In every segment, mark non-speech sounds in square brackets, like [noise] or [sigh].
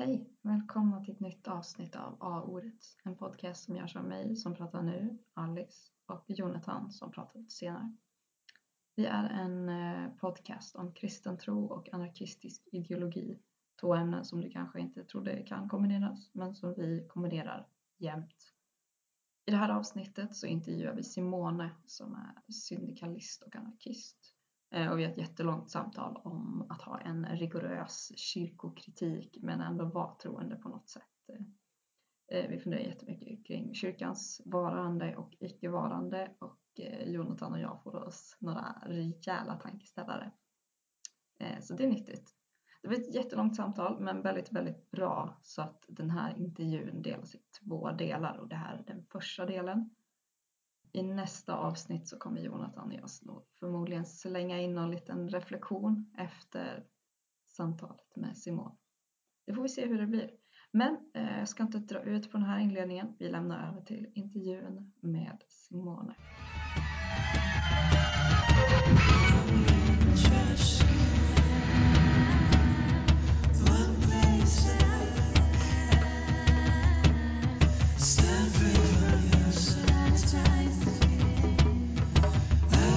Hej! Välkomna till ett nytt avsnitt av A-ordet. En podcast som görs av mig som pratar nu, Alice, och Jonathan som pratar lite senare. Vi är en eh, podcast om kristen tro och anarkistisk ideologi. Två ämnen som du kanske inte trodde kan kombineras, men som vi kombinerar jämt. I det här avsnittet så intervjuar vi Simone som är syndikalist och anarkist. Eh, och vi har ett jättelångt samtal om att ha en rigorös kyrkokritik men ändå vara troende på något sätt. Eh, eh, vi funderar jättemycket kring kyrkans varande och icke-varande och Jonathan och jag får oss några rejäla tankeställare. Så det är nyttigt. Det var ett jättelångt samtal men väldigt, väldigt bra så att den här intervjun delas i två delar och det här är den första delen. I nästa avsnitt så kommer Jonathan och jag förmodligen slänga in någon liten reflektion efter samtalet med Simon. Det får vi se hur det blir. Men eh, jag ska inte dra ut på den här inledningen. Vi lämnar över till intervjun med Simone.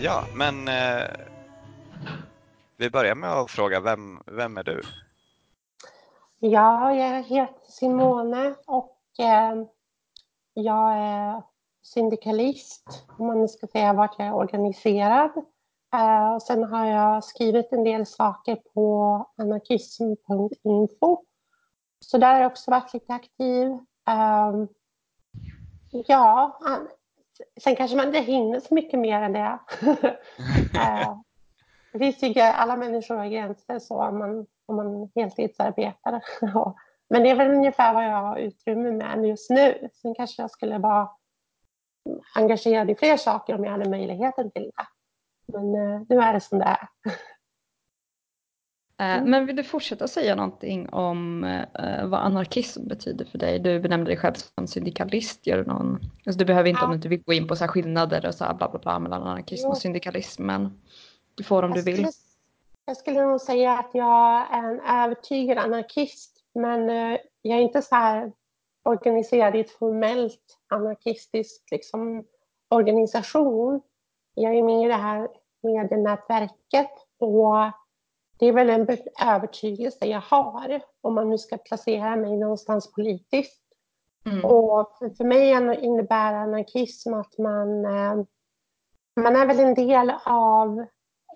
Ja, men eh, vi börjar med att fråga, vem, vem är du? Ja, jag heter Simone och eh, jag är syndikalist, om man ska säga vart jag är organiserad. Eh, och sen har jag skrivit en del saker på anarkism.info. Så där har jag också varit lite aktiv. Eh, ja, Sen kanske man inte hinner så mycket mer än det. [laughs] eh, vi tycker alla människor har gränser så om man, om man heltidsarbetar. [laughs] Men det är väl ungefär vad jag har utrymme med just nu. Sen kanske jag skulle vara engagerad i fler saker om jag hade möjligheten till det. Men eh, nu är det som det är. [laughs] Eh, mm. Men vill du fortsätta säga någonting om eh, vad anarkism betyder för dig? Du benämnde dig själv som syndikalist. Gör du, någon... alltså, du behöver inte ja. om du inte vill gå in på så skillnader och så här bla bla bla mellan anarkism jo. och syndikalism. Men du får om jag du vill. Skulle, jag skulle nog säga att jag är en övertygad anarkist. Men eh, jag är inte så här organiserad i ett formellt anarkistiskt liksom, organisation. Jag är med i det här medienätverket och det är väl en övertygelse jag har om man nu ska placera mig någonstans politiskt. Mm. Och för, mig innebär anarkism att man, eh, man är väl en del av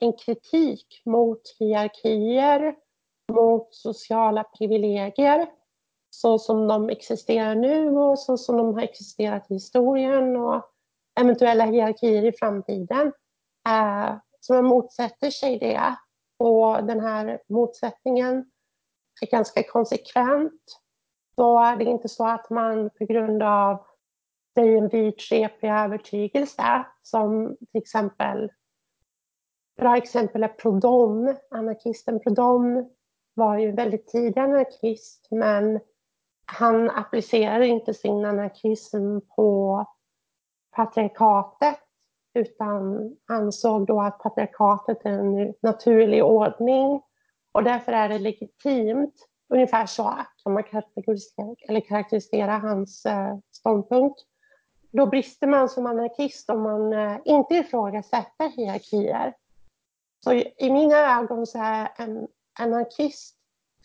en kritik mot hierarkier, mot sociala privilegier så som de existerar nu och så som de har existerat i historien och eventuella hierarkier i framtiden. Eh, så man motsätter sig det och den här motsättningen är ganska konsekvent. Då är det inte så att man på grund av säg en vidskeplig övertygelse som till exempel Bra exempel är Prodom, anarkisten Prodom var ju väldigt tidig anarkist men han applicerade inte sin anarkism på patriarkatet utan ansåg då att patriarkatet är en naturlig ordning och därför är det legitimt. Ungefär så kan man kategorisera, eller karaktärisera hans eh, ståndpunkt. Då brister man som anarkist om man eh, inte ifrågasätter hierarkier. Så i mina ögon så är en anarkist,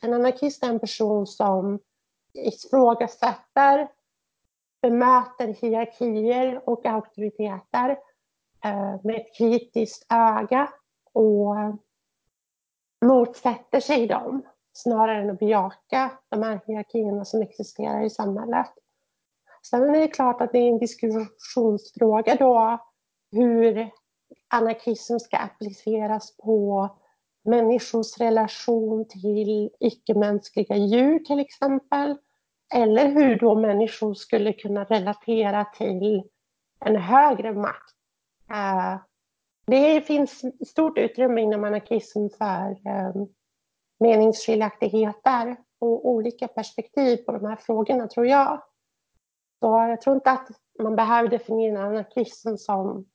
en anarkist är en person som ifrågasätter, bemöter hierarkier och auktoriteter Eh, med ett kritiskt öga och motsätter sig dem snarare än att bejaka de här hierarkierna som existerar i samhället. Sen är det klart att det är en diskussionsfråga då hur anarkism ska appliceras på människors relation till icke-mänskliga djur till exempel. eller hur då människor skulle kunna relatera till en högre makt. Eh, det finns stort utrymme inom anarkism för ehm, meningsskiljaktigheter och olika perspektiv på de här frågorna tror jag. Så jag tror inte att man behöver definiera anarkism som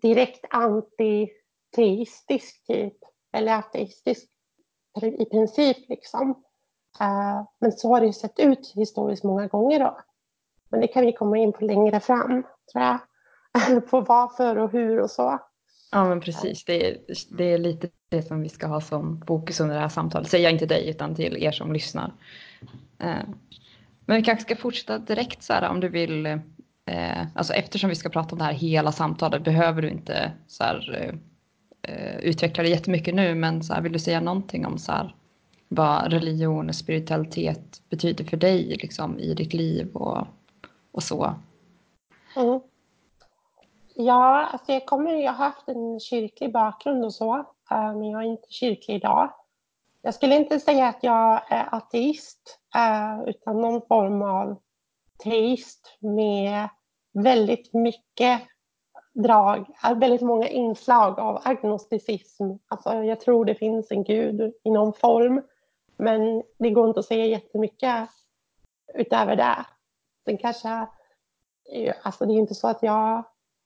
direkt antiteistisk typ eller ateistisk i princip liksom. Eh, men så har det sett ut historiskt många gånger då. Men det kan vi komma in på längre fram, tror jag på varför och hur och så. Ja, men precis. Det är, det är lite det som vi ska ha som fokus under det här samtalet. Säger jag inte dig, utan till er som lyssnar. Uh, men vi kanske ska fortsätta direkt så här om du vill. Uh, alltså eftersom vi ska prata om det här hela samtalet behöver du inte så här, utveckla det jättemycket nu. Men så här, vill du säga någonting om så här, vad religion och spiritualitet betyder för dig liksom, i ditt liv och, och så. Mm. Ja, alltså jag, kommer, jag har haft en kyrklig bakgrund och så, eh, men jag är inte kyrklig idag. Jag skulle inte säga att jag är ateist, eh, utan någon form av teist med väldigt mycket drag, eh, väldigt många inslag av agnosticism. Alltså jag tror det finns en gud i någon form. Men det går inte att säga jättemycket utöver det. Sen kanske, alltså det är inte så att jag,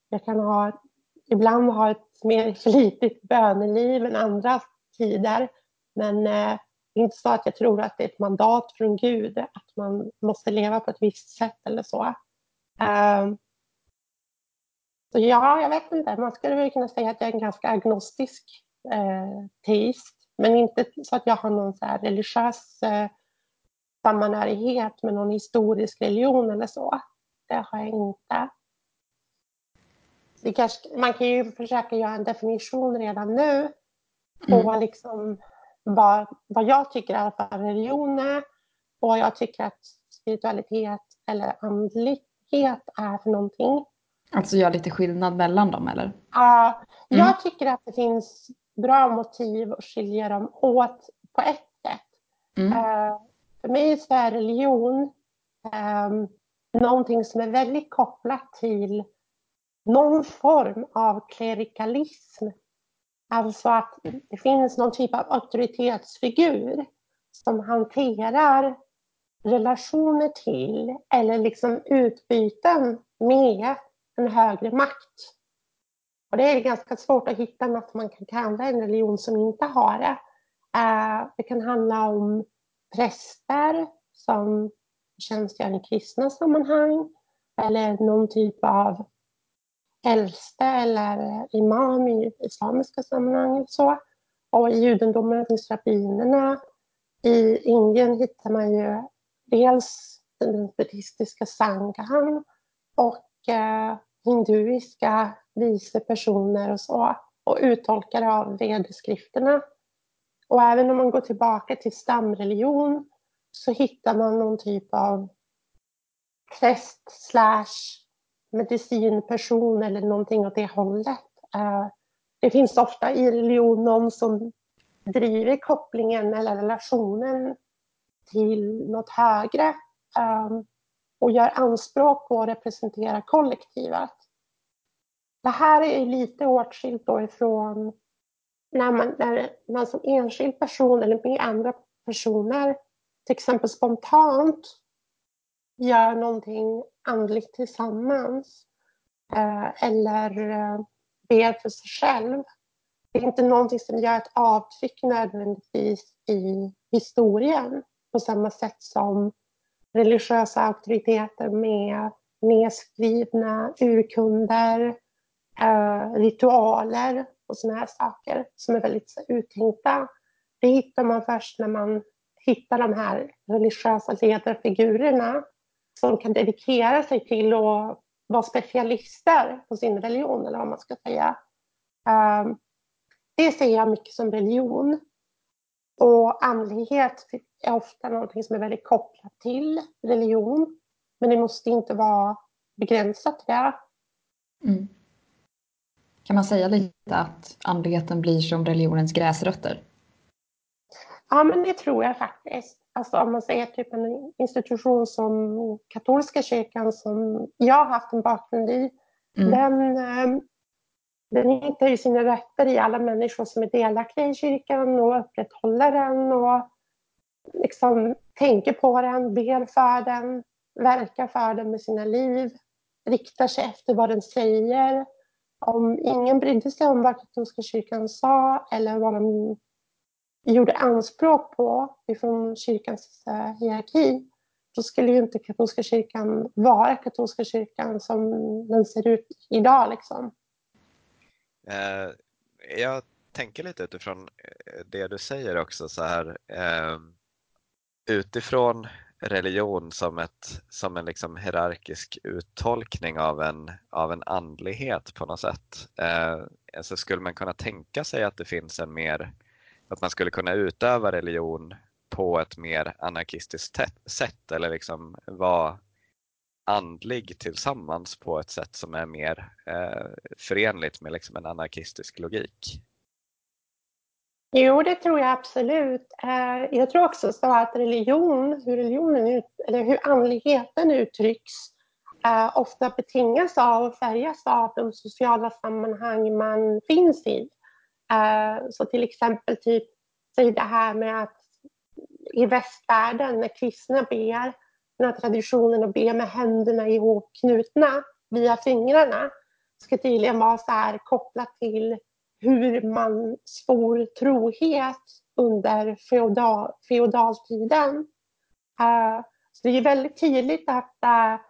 jag kan ha, ibland ha ett mer flitigt böneliv än andra tider. Men eh, det är inte så att jag tror att det är ett mandat från Gud att man måste leva på ett visst sätt eller så. Ehm, så ja, jag vet inte. Man skulle väl kunna säga att jag är en ganska agnostisk eh, teist. Men inte så att jag har någon så här religiös eh, sammanhörighet med någon historisk religion eller så. Det har jag inte. Kanske, man kan ju försöka göra en definition redan nu på mm. liksom vad, vad jag tycker i alla fall religion är och vad jag tycker att spiritualitet eller andlighet är för någonting. Alltså göra lite skillnad mellan dem eller? Ja, jag mm. tycker att det finns bra motiv att skilja dem åt på ett sätt. Mm. Uh, för mig så är religion um, någonting som är väldigt kopplat till någon form av klerikalism. Alltså att det finns någon typ av auktoritetsfigur som hanterar relationer till eller liksom utbyten med en högre makt. Och det är ganska svårt att hitta något man kan kalla en religion som inte har det. Eh, det kan handla om präster som tjänstgör i kristna sammanhang eller någon typ av äldste eller imam i islamiska sammanhang. Så. Och i judendomen finns rabbinerna. I Indien hittar man ju dels den buddhistiska sanghan och eh, hinduiska vise personer och så och uttolkare av vedeskrifterna. Och även om man går tillbaka till stamreligion så hittar man någon typ av präst slash medicinperson eller någonting åt det hållet. Eh, det finns ofta i religion någon som driver kopplingen eller relationen till något högre eh, och gör anspråk på att representera kollektivet. Det här är lite åtskilt då ifrån när man, när man som enskild person eller med andra personer till exempel spontant gör någonting andligt tillsammans eh, eller eh, ber för sig själv. Det är inte någonting som gör ett avtryck nödvändigtvis i historien på samma sätt som religiösa auktoriteter med nedskrivna urkunder, eh, ritualer och sådana här saker som är väldigt uttänkta. Det hittar man först när man hittar de här religiösa ledarfigurerna som kan dedikera sig till att vara specialister på sin religion eller vad man ska säga. Um, det ser jag mycket som religion. Och andlighet är ofta någonting som är väldigt kopplat till religion. Men det måste inte vara begränsat till det. Mm. Kan man säga lite att andligheten blir som religionens gräsrötter? Ja, men det tror jag faktiskt. Alltså om man säger typ en institution som katolska kyrkan som jag har haft en bakgrund i. Mm. Den, ehm, den hittar ju sina rötter i alla människor som är delaktiga i kyrkan och upprätthåller den och liksom tänker på den, ber för den, verkar för den med sina liv, riktar sig efter vad den säger. Om ingen brydde sig om vad katolska kyrkan sa eller vad de gjorde anspråk på ifrån kyrkans eh, hierarki, då skulle ju inte katolska kyrkan vara katolska kyrkan som den ser ut idag. Liksom. Eh, jag tänker lite utifrån eh, det du säger också så här. Eh, utifrån religion som, ett, som en liksom hierarkisk uttolkning av en, av en andlighet på något sätt. Eh, så skulle man kunna tänka sig att det finns en mer att man skulle kunna utöva religion på ett mer anarkistiskt sätt eller liksom vara andlig tillsammans på ett sätt som är mer eh, förenligt med liksom en anarkistisk logik? Jo, det tror jag absolut. Eh, jag tror också så att religion, hur religionen ut, eller hur andligheten uttrycks eh, ofta betingas av och färgas av de sociala sammanhang man finns i. Eh, så till exempel typ, säg det här med att i västvärlden när kristna ber, den här traditionen att be med händerna ihopknutna via fingrarna ska tydligen vara så här kopplat till hur man svor trohet under feodal, feodaltiden. Eh, så det är väldigt tydligt att eh,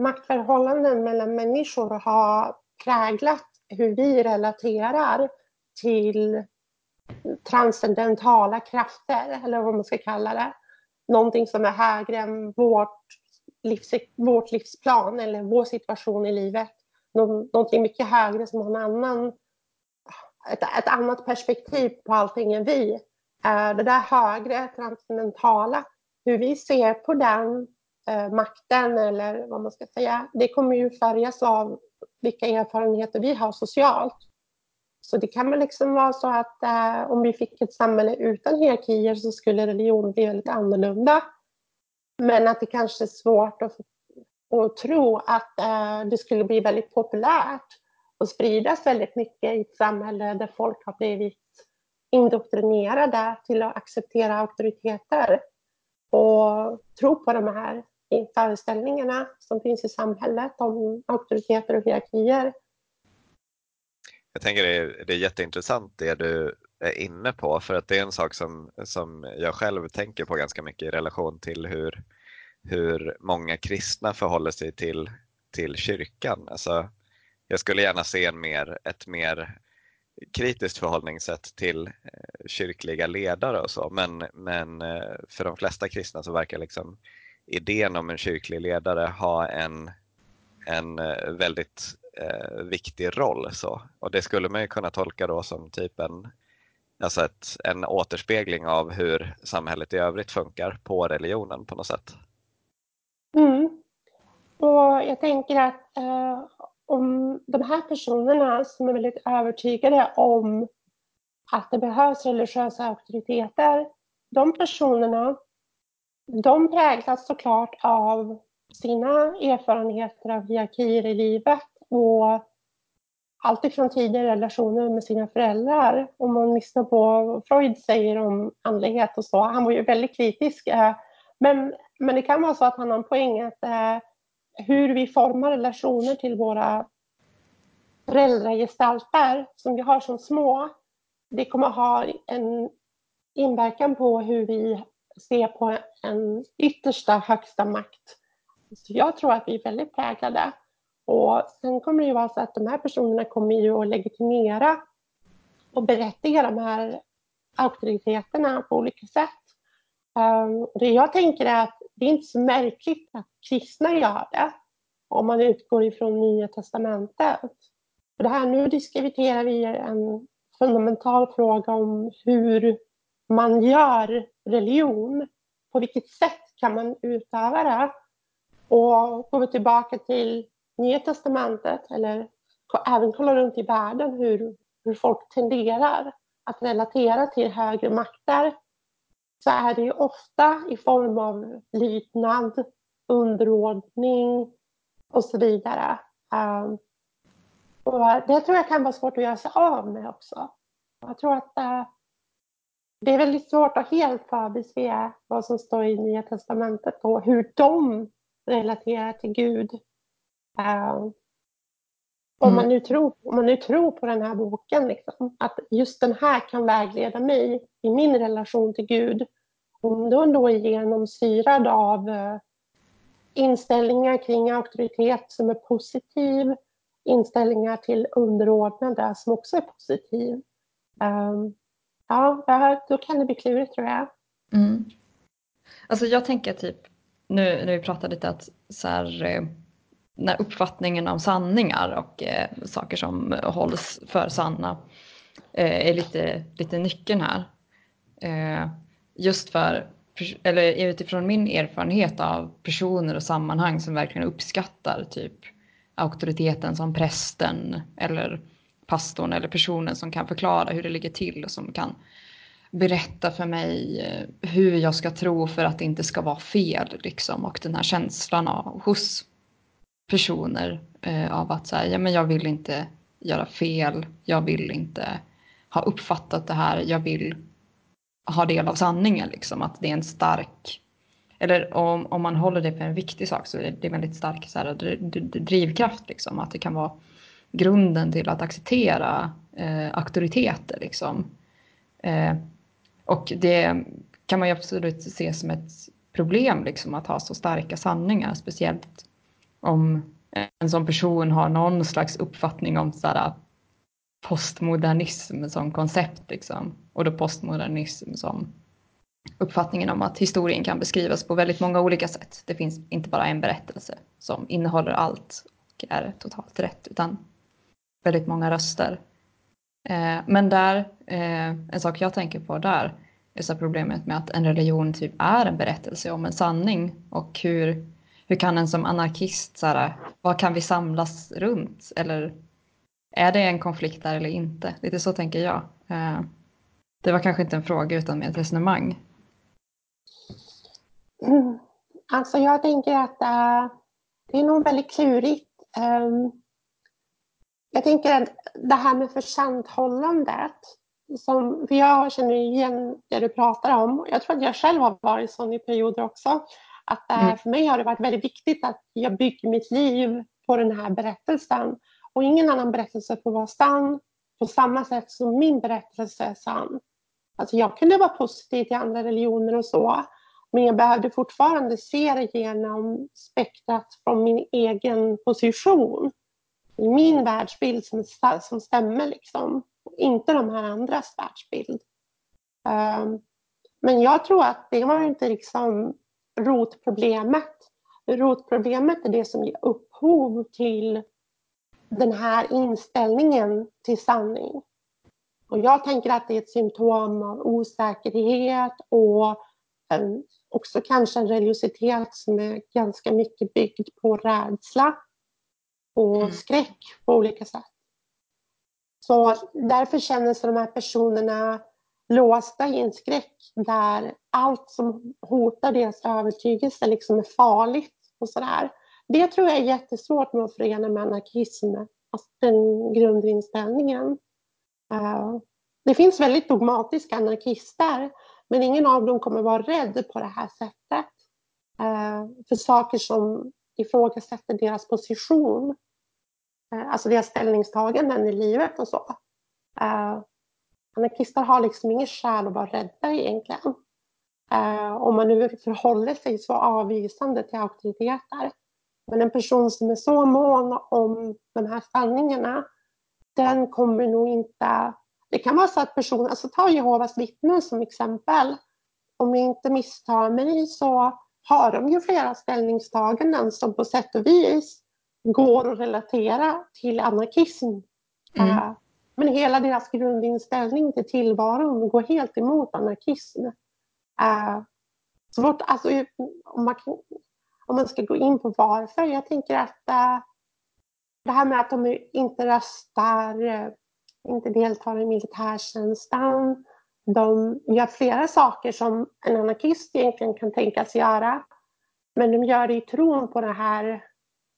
maktförhållanden mellan människor har präglat hur vi relaterar till transcendentala krafter, eller vad man ska kalla det. Någonting som är högre än vårt, livs, vårt livsplan eller vår situation i livet. Någonting mycket högre som har en annan, ett, ett annat perspektiv på allting än vi. Eh, det där högre, transcendentala, hur vi ser på den eh, makten eller vad man ska säga, det kommer ju färgas av vilka erfarenheter vi har socialt. Så det kan väl liksom vara så att eh, om vi fick ett samhälle utan hierarkier så skulle religion bli väldigt annorlunda. Men att det kanske är svårt att, att tro att eh, det skulle bli väldigt populärt och spridas väldigt mycket i ett samhälle där folk har blivit indoktrinerade till att acceptera auktoriteter och tro på de här föreställningarna som finns i samhället om auktoriteter och hierarkier. Jag tänker det är, det är jätteintressant det du är inne på för att det är en sak som, som jag själv tänker på ganska mycket i relation till hur, hur många kristna förhåller sig till, till kyrkan. Alltså, jag skulle gärna se en mer, ett mer kritiskt förhållningssätt till eh, kyrkliga ledare och så men, men eh, för de flesta kristna så verkar liksom idén om en kyrklig ledare ha en, en eh, väldigt eh, viktig roll. Så. Och det skulle man ju kunna tolka då som typ en, alltså ett, en återspegling av hur samhället i övrigt funkar på religionen på något sätt. Mm. Och jag tänker att eh, om de här personerna som är väldigt övertygade om att det behövs religiösa auktoriteter, de personerna, de präglas såklart av sina erfarenheter av hierarkier i livet och allt ifrån tidigare relationer med sina föräldrar. Om man lyssnar på vad Freud säger om andlighet och så, han var ju väldigt kritisk. Eh, men, men det kan vara så att han har en poäng att eh, hur vi formar relationer till våra föräldragestalter som vi har som små, det kommer ha en inverkan på hur vi ser på en yttersta högsta makt. Så jag tror att vi är väldigt präglade. Och sen kommer det ju vara så att de här personerna kommer ju att legitimera och berättiga de här auktoriteterna på olika sätt. Ehm, det jag tänker är att det är inte så märkligt att kristna gör det om man utgår ifrån Nya Testamentet. För det här, nu diskuterar vi en fundamental fråga om hur man gör religion. På vilket sätt kan man utöva det? Och går vi tillbaka till Nya Testamentet eller även kolla runt i världen hur, hur folk tenderar att relatera till högre makter så är det ju ofta i form av lydnad, underordning och så vidare. Um, och det tror jag kan vara svårt att göra sig av med också. Jag tror att uh, det är väldigt svårt att helt förbise vad som står i Nya Testamentet och hur de relaterar till Gud. Uh, om, man mm. nu tror, om man nu tror på den här boken, liksom, att just den här kan vägleda mig i min relation till Gud. Om den då är genomsyrad av uh, inställningar kring auktoritet som är positiv, inställningar till underordnade som också är positiv. Um, ja, då kan det bli klurigt tror jag. Mm. Alltså jag tänker typ, nu när vi pratade lite att så här, eh, när uppfattningen om sanningar och eh, saker som hålls för sanna eh, är lite, lite nyckeln här. Eh, just för, eller utifrån min erfarenhet av personer och sammanhang som verkligen uppskattar typ auktoriteten som prästen eller pastorn eller personen som kan förklara hur det ligger till och som kan berätta för mig eh, hur jag ska tro för att det inte ska vara fel liksom och den här känslan av, hos personer eh, av att säga ja men jag vill inte göra fel, jag vill inte ha uppfattat det här, jag vill ha del av sanningen liksom att det är en stark eller om, om man håller det för en viktig sak så är det en väldigt stark så här, drivkraft liksom att det kan vara grunden till att acceptera eh, auktoriteter liksom. Eh, och det kan man ju absolut se som ett problem liksom att ha så starka sanningar, speciellt om en sån person har någon slags uppfattning om så här, äh, postmodernism som koncept liksom. Och då postmodernism som uppfattningen om att historien kan beskrivas på väldigt många olika sätt. Det finns inte bara en berättelse som innehåller allt och är totalt rätt utan väldigt många röster. Eh, men där, eh, en sak jag tänker på där är så problemet med att en religion typ är en berättelse om en sanning och hur, hur kan en som anarkist, så här, vad kan vi samlas runt? Eller är det en konflikt där eller inte? Lite så tänker jag. Eh, det var kanske inte en fråga utan mer ett resonemang. Mm. Alltså jag tänker att äh, det är nog väldigt klurigt. Um, jag tänker att det här med försanthållandet, som, för jag känner igen det du pratar om. Jag tror att jag själv har varit sån i perioder också. Att uh, mm. för mig har det varit väldigt viktigt att jag bygger mitt liv på den här berättelsen. Och ingen annan berättelse får vara sann på samma sätt som min berättelse är sann. Alltså jag kunde vara positiv till andra religioner och så. Men jag behövde fortfarande se det genom spektrat från min egen position. Min världsbild som, som stämmer liksom. Inte de här andras världsbild. Um, men jag tror att det var inte liksom rotproblemet. Rotproblemet är det som ger upphov till den här inställningen till sanning. Och jag tänker att det är ett symptom av osäkerhet och en, också kanske en religiositet som är ganska mycket byggd på rädsla och mm. skräck på olika sätt. Så därför känner sig de här personerna låsta i en skräck där allt som hotar deras övertygelse liksom är farligt och sådär. Det tror jag är jättesvårt med att förena med anarkism, alltså den grundinställningen. Uh, det finns väldigt dogmatiska anarkister men ingen av dem kommer vara rädd på det här sättet uh, för saker som ifrågasätter deras position, uh, alltså deras ställningstaganden i livet och så. Anarkister har liksom inget skäl att vara rädda egentligen. om man nu förhåller sig så avvisande till auktoriteter. Men en person som är så mån om de här sanningarna, den kommer nog inte... Det kan vara så att personen, alltså ta Jehovas vittnen som exempel. Om jag inte misstar mig så har de ju flera ställningstaganden som på sätt och vis går att relatera till anarkism. Mm. Men hela deras grundinställning till tillvaron går helt emot anarkism. Eh, uh, svårt, alltså, om man om man ska gå in på varför. Jag tänker att uh, det här med att de inte röstar, uh, inte deltar i militärtjänsten, de gör flera saker som en anarkist egentligen kan tänkas göra. Men de gör det i tron på det här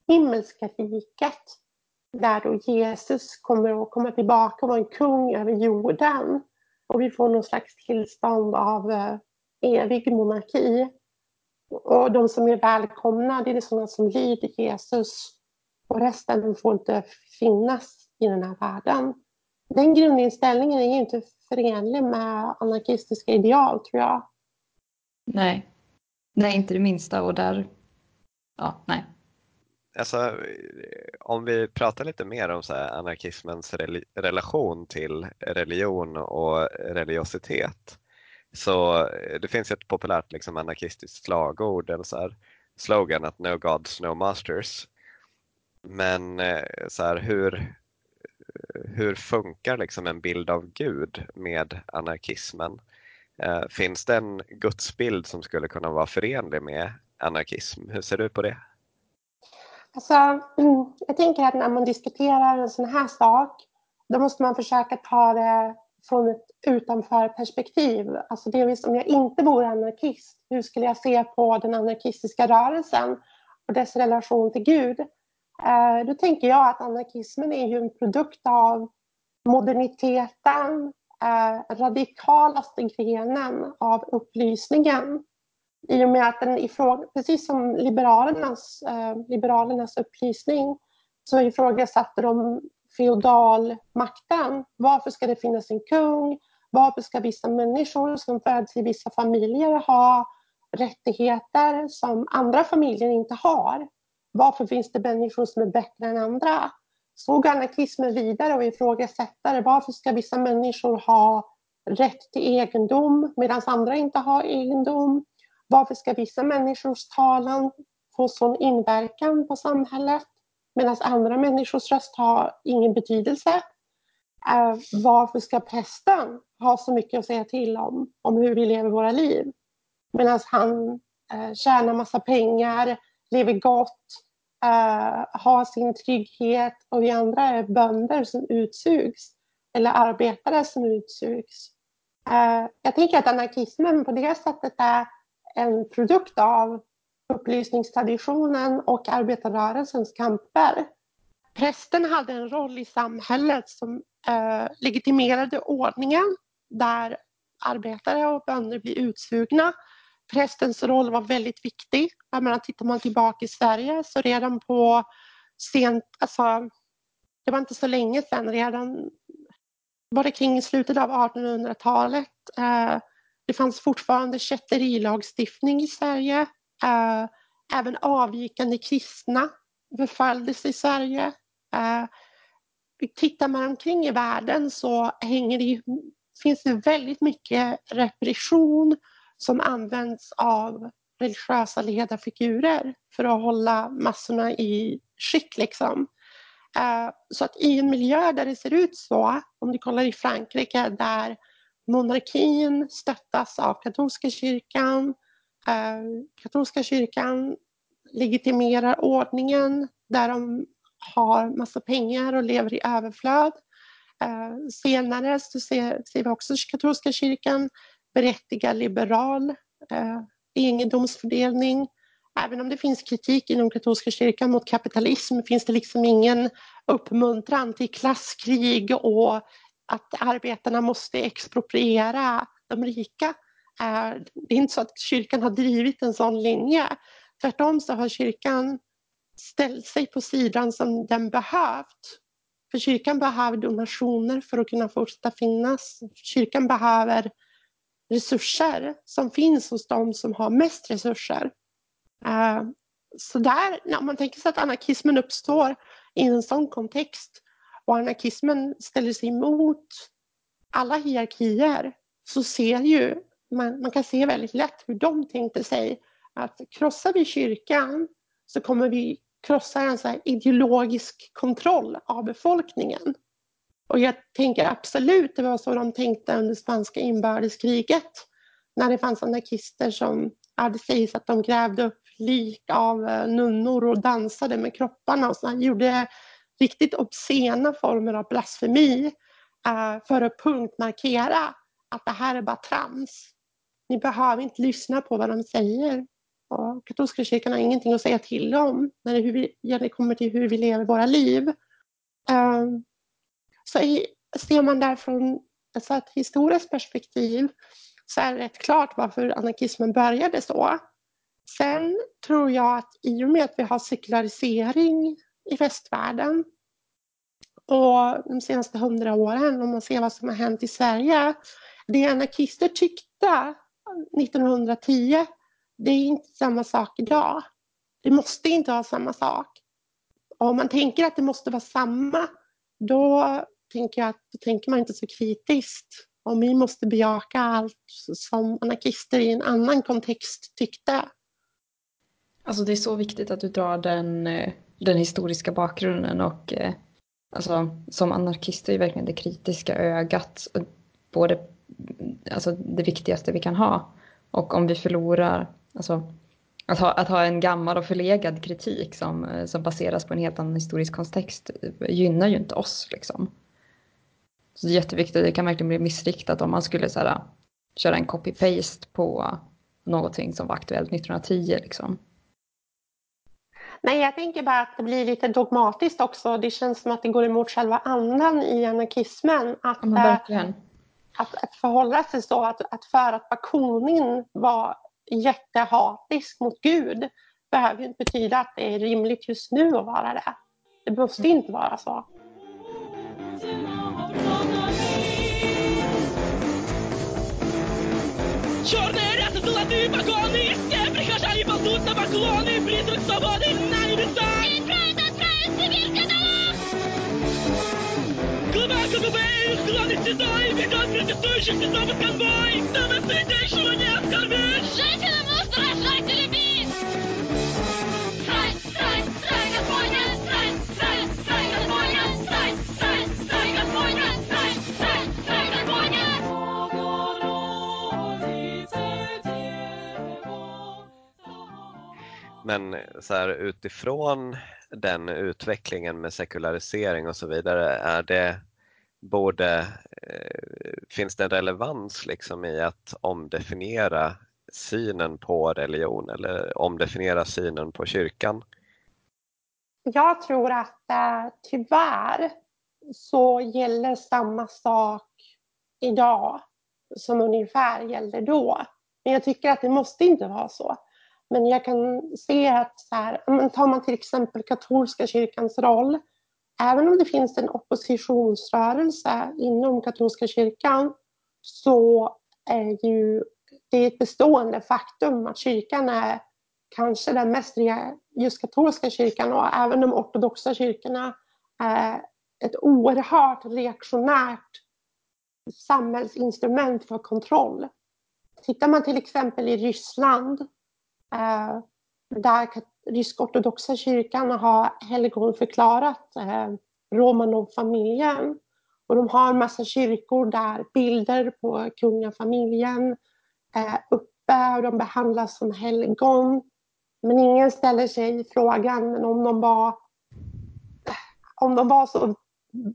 himmelska riket där då Jesus kommer att komma tillbaka och vara en kung över jorden. Och vi får någon slags tillstånd av eh, evig monarki. Och de som är välkomna, det är sådana som lyder Jesus. Och resten får inte finnas i den här världen. Den grundinställningen är inte förenlig med anarkistiska ideal, tror jag. Nej, nej inte det minsta. Och där, ja, nej. Alltså, eh, om vi pratar lite mer om så anarkismens relation till religion och religiositet. Så eh, det finns ett populärt liksom, anarkistiskt slagord, eller så här, slogan att no gods, no masters. Men eh, så här, hur, hur funkar liksom en bild av Gud med anarkismen? Finns det en gudsbild som skulle kunna vara förenlig med anarkism? Hur ser du på det? Alltså, [clears throat] jag tänker att när man diskuterar en sån här sak, då måste man försöka ta det från ett utanför perspektiv. Alltså delvis om jag inte vore anarkist, hur skulle jag se på den anarkistiska rörelsen och dess relation till Gud? Eh, då tänker jag att anarkismen är ju en produkt av moderniteten, eh, radikalaste grenen av upplysningen i och med att den ifråga, precis som liberalernas, eh, liberalernas upplysning så ifrågasatte de feodalmakten. Varför ska det finnas en kung? Varför ska vissa människor som föds i vissa familjer ha rättigheter som andra familjer inte har? Varför finns det människor som är bättre än andra? Såg anarkismen vidare och ifrågasätter varför ska vissa människor ha rätt till egendom medan andra inte har egendom? Varför ska vissa människors talan få sån inverkan på samhället medan andra människors röst har ingen betydelse? Uh, varför ska prästen ha så mycket att säga till om, om hur vi lever våra liv? Medan han uh, tjänar massa pengar, lever gott, uh, har sin trygghet och vi andra är bönder som utsugs eller arbetare som utsugs. Uh, jag tänker att anarkismen på det sättet är en produkt av upplysningstraditionen och arbetarrörelsens kamper. Prästen hade en roll i samhället som eh, legitimerade ordningen där arbetare och bönder blir utsugna. Prästens roll var väldigt viktig. Jag menar, tittar man tillbaka i Sverige så redan på sent, alltså det var inte så länge sedan, redan var det kring slutet av 1800-talet eh, det fanns fortfarande kätterilagstiftning i Sverige. Eh, även avvikande kristna förföljdes i Sverige. Eh, tittar man omkring i världen så hänger det, finns det väldigt mycket repression som används av religiösa ledarfigurer för att hålla massorna i skick. Liksom. Eh, så att i en miljö där det ser ut så, om du kollar i Frankrike där monarkin stöttas av katolska kyrkan. Eh, katolska kyrkan legitimerar ordningen där de har massa pengar och lever i överflöd. Eh, senare så ser, ser vi också katolska kyrkan berättiga liberal eh, egendomsfördelning. Även om det finns kritik inom katolska kyrkan mot kapitalism finns det liksom ingen uppmuntran till klasskrig och att arbetarna måste expropriera de rika. Eh, det är inte så att kyrkan har drivit en sån linje. Tvärtom så har kyrkan ställt sig på sidan som den behövt. För kyrkan behöver donationer för att kunna fortsätta finnas. Kyrkan behöver resurser som finns hos de som har mest resurser. Eh, så där, om man tänker sig att anarkismen uppstår i en sån kontext och anarkismen ställer sig emot alla hierarkier så ser ju man, man kan se väldigt lätt hur de tänkte sig att krossar vi kyrkan så kommer vi krossa en så ideologisk kontroll av befolkningen. Och jag tänker absolut det var så de tänkte under spanska inbördeskriget när det fanns anarkister som hade sägs att de grävde upp lik av nunnor och dansade med kropparna och så gjorde riktigt obscena former av blasfemi eh, för att punktmarkera att det här är bara trams. Ni behöver inte lyssna på vad de säger. Och katolska kyrkan har ingenting att säga till om när det, hur vi, när det kommer till hur vi lever våra liv. Eh, så i, ser man där från alltså ett historiskt perspektiv så är det rätt klart varför anarkismen började så. Sen tror jag att i och med att vi har sekularisering i västvärlden och de senaste hundra åren, om man ser vad som har hänt i Sverige, det anarkister tyckte 1910, det är inte samma sak idag. Det måste inte vara samma sak. Och om man tänker att det måste vara samma, då tänker jag att då tänker man inte så kritiskt. Om vi måste bejaka allt som anarkister i en annan kontext tyckte. Alltså det är så viktigt att du drar den, eh, den historiska bakgrunden och eh, alltså, som anarkister är verkligen det kritiska ögat. Både alltså, det viktigaste vi kan ha. Och om vi förlorar, alltså, att ha, att ha en gammal och förlegad kritik som, eh, som baseras på en helt annan historisk kontext eh, gynnar ju inte oss. Liksom. Så det är jätteviktigt, det kan verkligen bli missriktat om man skulle så här, köra en copy-paste på någonting som var aktuellt 1910. Liksom. Nej, jag tänker bara att det blir lite dogmatiskt också. Det känns som att det går emot själva andan i anarkismen. Att, ja, verkligen. Äh, att, att förhålla sig så att, att för att Bakunin var jättehatisk mot Gud behöver ju inte betyda att det är rimligt just nu att vara det. Det måste inte vara så. Черные рясы, золотые погоны И все прихожане ползут на поклоны Глубоко губей, склоны седой Бегут протестующих безумных конвой Чтобы святейшего не оскорбить Женщинам устражать и любить Страсть, страсть, страсть Господня Страсть, страсть, страсть Господня Страсть, страсть, страсть Господня Страсть, страсть, страсть Господня Men så här, utifrån den utvecklingen med sekularisering och så vidare, är det både eh, finns det en relevans liksom i att omdefiniera synen på religion eller omdefiniera synen på kyrkan? Jag tror att eh, tyvärr så gäller samma sak idag som ungefär gällde då. Men jag tycker att det måste inte vara så. Men jag kan se att så här, tar man till exempel katolska kyrkans roll, även om det finns en oppositionsrörelse inom katolska kyrkan så är ju det ett bestående faktum att kyrkan är kanske den mest, just katolska kyrkan och även de ortodoxa kyrkorna, är ett oerhört reaktionärt samhällsinstrument för kontroll. Tittar man till exempel i Ryssland eh, där rysk-ortodoxa kyrkan har helgonförklarat eh, Romanov-familjen. Och de har en massa kyrkor där bilder på kungafamiljen är uppe och de behandlas som helgon. Men ingen ställer sig frågan om de var, eh, om de var så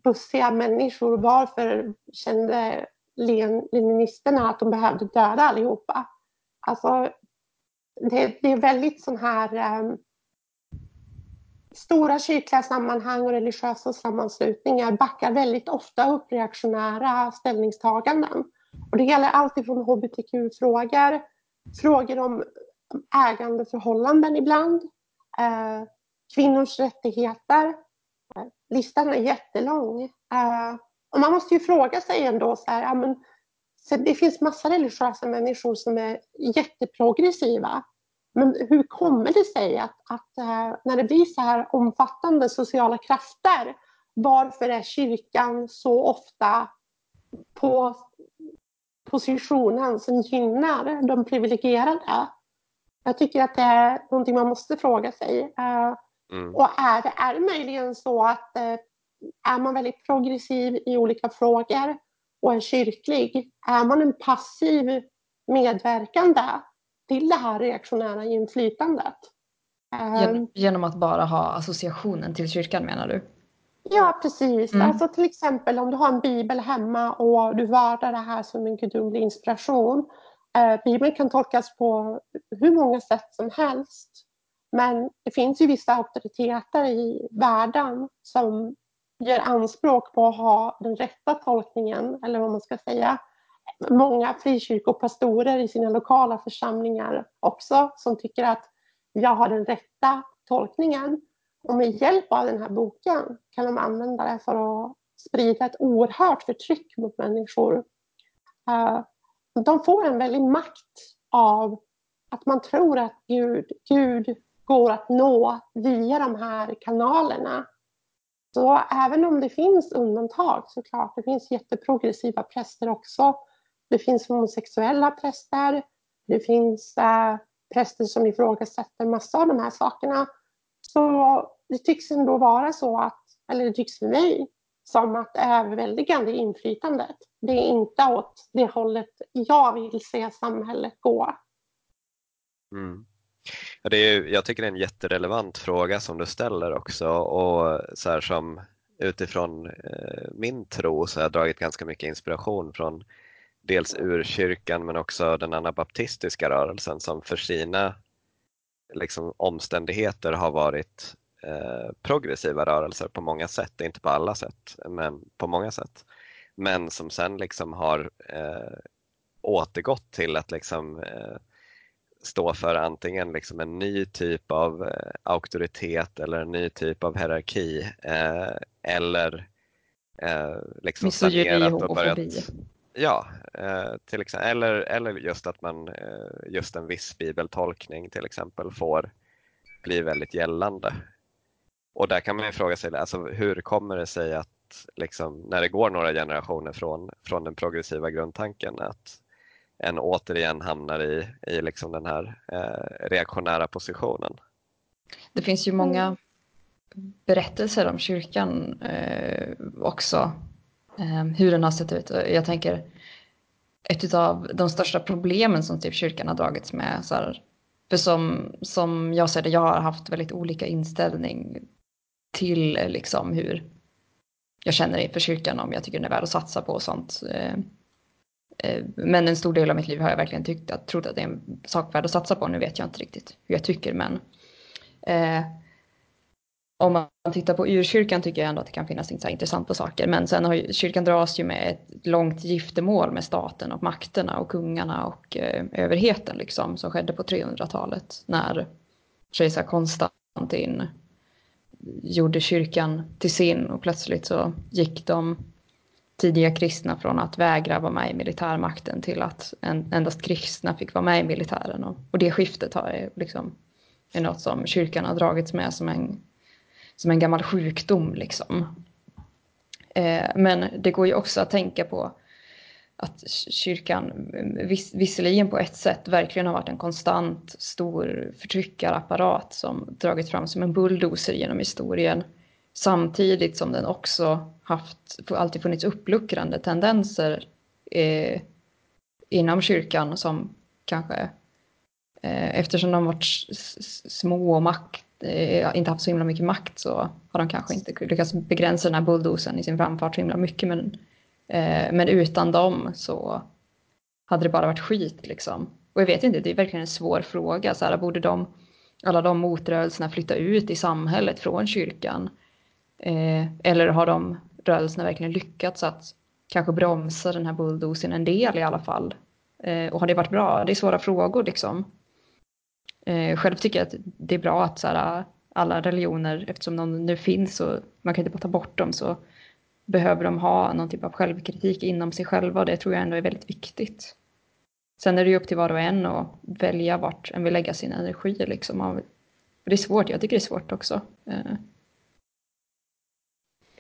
bussiga människor, varför kände leninisterna att de behövde döda allihopa? Alltså, det, det är väldigt sån här um, stora kyrkliga sammanhang och religiösa sammanslutningar backar väldigt ofta upp reaktionära ställningstaganden. Och det gäller alltifrån hbtq-frågor, frågor om ägandeförhållanden ibland, eh, kvinnors rättigheter. Eh, listan är jättelång. Eh, och man måste ju fråga sig ändå så här, ja, men så det finns massa religiösa människor som är jätteprogressiva. Men hur kommer det sig att, att när det blir så här omfattande sociala krafter, varför är kyrkan så ofta på positionen som gynnar de privilegierade? Jag tycker att det är någonting man måste fråga sig. Äh, mm. Och är det, är det möjligen så att äh, är man väldigt progressiv i olika frågor och är kyrklig, är man en passiv medverkande till det här reaktionära inflytandet? Gen ehm. genom att bara ha associationen till kyrkan menar du? Ja, precis. Mm. Alltså till exempel om du har en bibel hemma och du värdar det här som en gudomlig inspiration. Eh, Bibeln kan tolkas på hur många sätt som helst. Men det finns ju vissa auktoriteter i världen som gör anspråk på att ha den rätta tolkningen, eller vad man ska säga. Många frikyrkopastorer i sina lokala församlingar också, som tycker att jag har den rätta tolkningen. Och med hjälp av den här boken kan de använda det för att sprida ett oerhört förtryck mot människor. Eh, de får en väldig makt av att man tror att Gud, Gud går att nå via de här kanalerna. Så även om det finns undantag såklart, det finns jätteprogressiva präster också. Det finns homosexuella präster, det finns äh, präster som ifrågasätter massa av de här sakerna. Så det tycks ändå vara så att, eller det tycks för mig, som att det överväldigande inflytandet, det är inte åt det hållet jag vill se samhället gå. Mm. Ja, det är, jag tycker det är en jätterelevant fråga som du ställer också och så här som utifrån eh, min tro så har jag dragit ganska mycket inspiration från dels urkyrkan men också den anabaptistiska rörelsen som för sina liksom, omständigheter har varit eh, progressiva rörelser på många sätt, inte på alla sätt, men på många sätt. Men som sen liksom har eh, återgått till att liksom, eh, stå för antingen liksom en ny typ av eh, auktoritet eller en ny typ av hierarki eh, eller eh, liksom sanerat och börjat Ja, eh, till exempel, eller, eller just att man, eh, just en viss bibeltolkning till exempel får bli väldigt gällande. Och där kan man ju fråga sig, alltså, hur kommer det sig att liksom, när det går några generationer från, från den progressiva grundtanken att en återigen hamnar i, i liksom den här eh, reaktionära positionen? Det finns ju många berättelser om kyrkan eh, också eh, hur den har sett ut. Jag tänker ett av de största problemen som typ kyrkan har dragits med. Så här, för som, som jag ser det, jag har haft väldigt olika inställning till liksom hur jag känner inför kyrkan om jag tycker den är värd att satsa på och sånt. Eh, men en stor del av mitt liv har jag verkligen tyckt att, trott att det är en sak värd att satsa på. Nu vet jag inte riktigt hur jag tycker men eh, om man tittar på urkyrkan tycker jag ändå att det kan finnas intressanta saker. Men sen har ju, kyrkan dras ju med ett långt giftermål med staten och makterna och kungarna och eh, överheten liksom som skedde på 300-talet när kejsar Konstantin gjorde kyrkan till sin och plötsligt så gick de tidiga kristna från att vägra vara med i militärmakten till att en, endast kristna fick vara med i militären. Och, och det skiftet har liksom, är något som kyrkan har dragits med som en som en gammal sjukdom liksom. Eh, men det går ju också att tänka på att kyrkan viss, visserligen på ett sätt verkligen har varit en konstant stor förtryckarapparat som dragits fram som en bulldozer genom historien. Samtidigt som den också haft, alltid funnits uppluckrande tendenser eh, inom kyrkan som kanske eh, eftersom de varit små och makt eh, inte haft så himla mycket makt så har de kanske inte lyckats begränsa den här bulldosen i sin framfart så himla mycket. Men, eh, men utan dem så hade det bara varit skit liksom. Och jag vet inte, det är verkligen en svår fråga. Så här, borde de, alla de motrörelserna flytta ut i samhället från kyrkan? Eh, eller har de rörelserna verkligen lyckats att kanske bromsa den här bulldosen en del i alla fall? Eh, och har det varit bra? Det är svåra frågor liksom. Eh, själv tycker jag att det är bra att så här, alla religioner, eftersom de nu finns och man kan inte bara ta bort dem, så behöver de ha någon typ av självkritik inom sig själva och det tror jag ändå är väldigt viktigt. Sen är det ju upp till var och en att välja vart en vill lägga sin energi. Liksom. Det är svårt, jag tycker det är svårt också. Eh,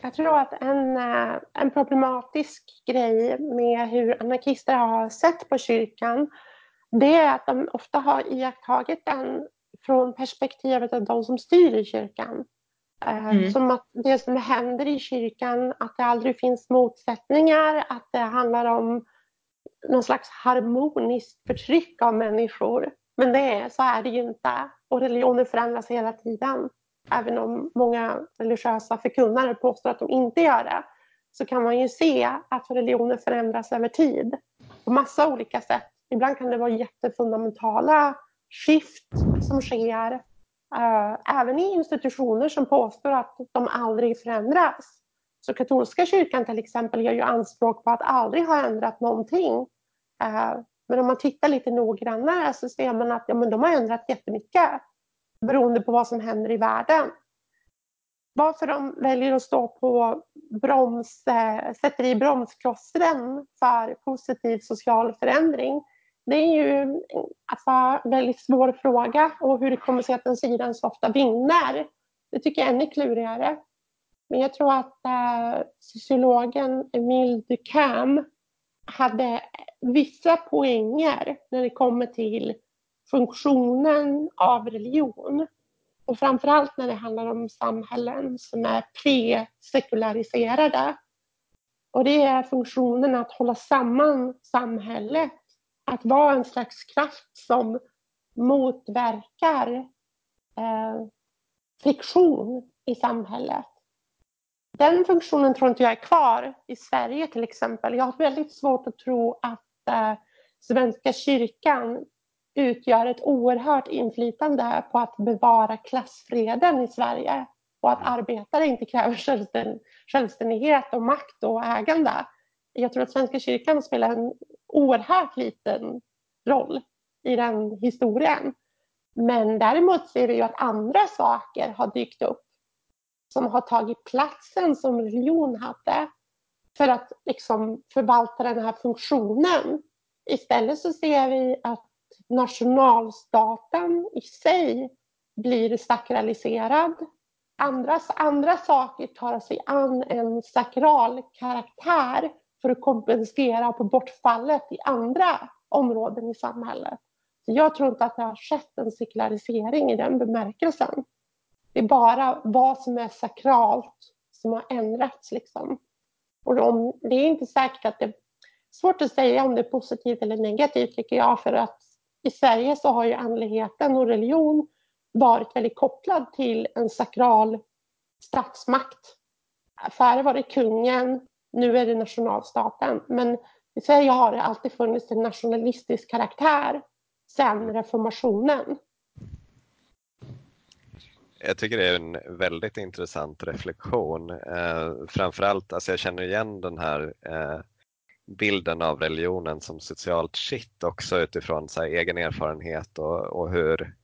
jag tror att en, eh, en problematisk grej med hur anarkister har sett på kyrkan det är att de ofta har iakttagit den från perspektivet av de som styr i kyrkan. Eh, mm. Som att det som händer i kyrkan, att det aldrig finns motsättningar, att det handlar om någon slags harmoniskt förtryck av människor. Men det är, så är det ju inte. Och religioner förändras hela tiden även om många religiösa förkunnare påstår att de inte gör det, så kan man ju se att religioner förändras över tid på massa olika sätt. Ibland kan det vara jättefundamentala skift som sker, uh, även i institutioner som påstår att de aldrig förändras. Så katolska kyrkan till exempel gör ju anspråk på att aldrig ha ändrat någonting. Uh, men om man tittar lite noggrannare så ser man att ja, men de har ändrat jättemycket beroende på vad som händer i världen. Varför de väljer att stå på broms, eh, sätter i bromsklossen för positiv social förändring, det är ju alltså, en väldigt svår fråga och hur det kommer sig att den sidan så ofta vinner, det tycker jag är ännu klurigare. Men jag tror att eh, sociologen Emile Ducam hade vissa poänger när det kommer till funktionen av religion. Och framförallt när det handlar om samhällen som är pre-sekulariserade. Och det är funktionen att hålla samman samhället. Att vara en slags kraft som motverkar eh, friktion i samhället. Den funktionen tror inte jag är kvar i Sverige till exempel. Jag har väldigt svårt att tro att eh, Svenska kyrkan utgör ett oerhört inflytande på att bevara klassfreden i Sverige och att arbetare inte kräver självständighet och makt och ägande. Jag tror att Svenska kyrkan spelar en oerhört liten roll i den historien. Men däremot ser vi ju att andra saker har dykt upp som har tagit platsen som religion hade för att liksom förvalta den här funktionen. Istället så ser vi att nationalstaten i sig blir sakraliserad. Andra, andra saker tar sig an en sakral karaktär för att kompensera på bortfallet i andra områden i samhället. Så jag tror inte att det har skett en sekularisering i den bemärkelsen. Det är bara vad som är sakralt som har ändrats. Liksom. Och om, det är inte säkert att det är svårt att säga om det är positivt eller negativt tycker jag för att i Sverige så har ju andligheten och religion varit väldigt kopplad till en sakral statsmakt. Förr var det kungen, nu är det nationalstaten. Men i Sverige har det alltid funnits en nationalistisk karaktär sedan reformationen. Jag tycker det är en väldigt intressant reflektion. Eh, framförallt, alltså jag känner igen den här eh, bilden av religionen som socialt shit också utifrån så här, egen erfarenhet och, och hur,